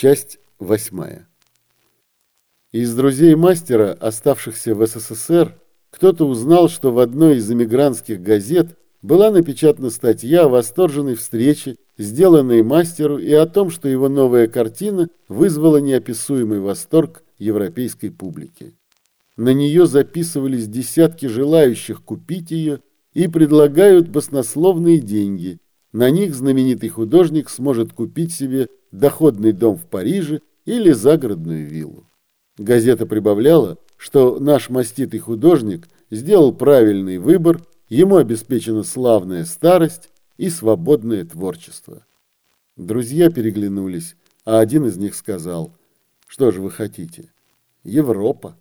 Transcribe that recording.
Часть восьмая. Из друзей мастера, оставшихся в СССР, кто-то узнал, что в одной из эмигрантских газет была напечатана статья о восторженной встрече, сделанной мастеру, и о том, что его новая картина вызвала неописуемый восторг европейской публики. На нее записывались десятки желающих купить ее и предлагают баснословные деньги. На них знаменитый художник сможет купить себе доходный дом в Париже или загородную виллу. Газета прибавляла, что наш маститый художник сделал правильный выбор, ему обеспечена славная старость и свободное творчество. Друзья переглянулись, а один из них сказал, что же вы хотите? Европа.